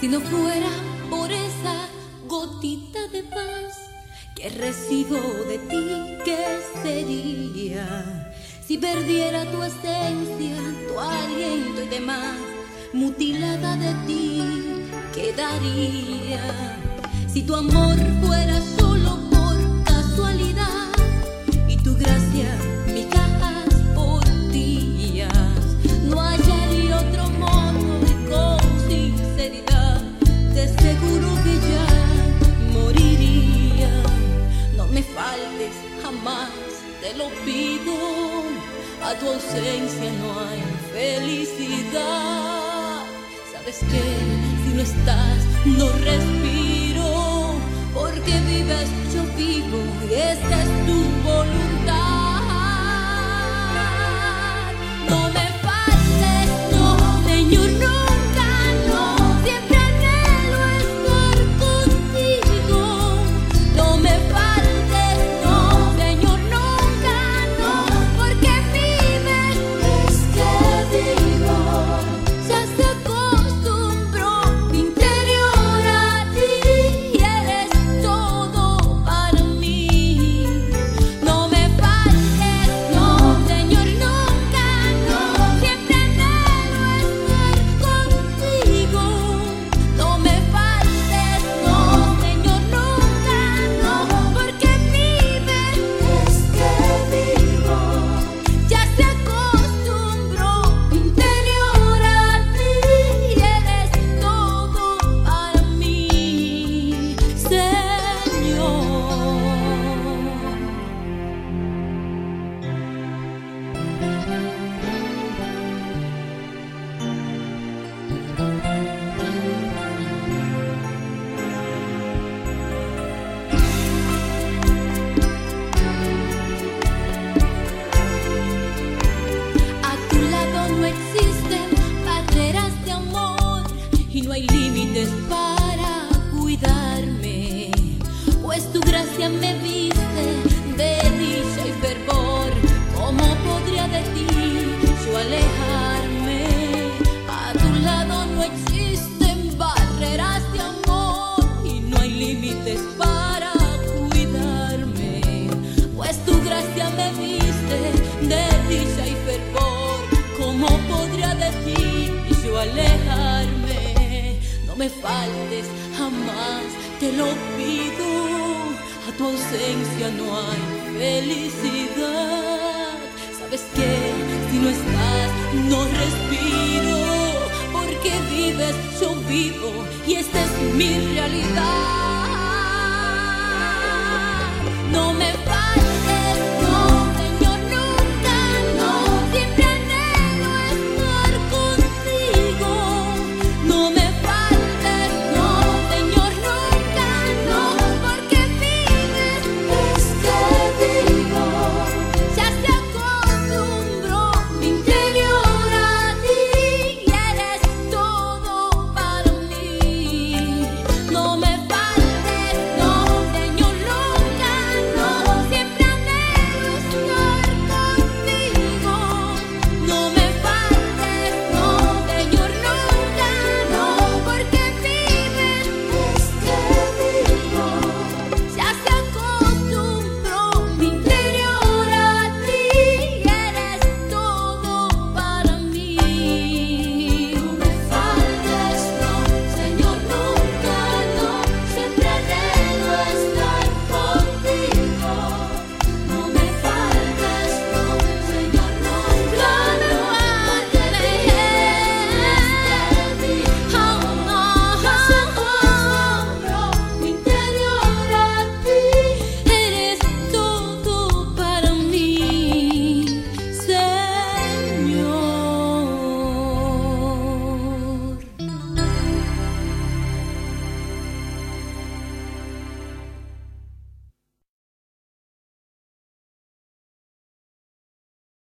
Si no fuera por esa gotita de paz que recibo de ti, ¿qué sería? Si perdiera tu esencia, tu aliento y demás, mutilada de ti, quedaría. Si tu amor fuera a tu ausencia no hay felicidad. ¿Sabes que Si no estás, no respiro, porque vives, yo vivo y estás. me faltes jamás, te lo pido. A tu ausencia no hay felicidad. ¿Sabes que Si no estás, no respiro. Porque vives, yo vivo y esta es mi realidad. No me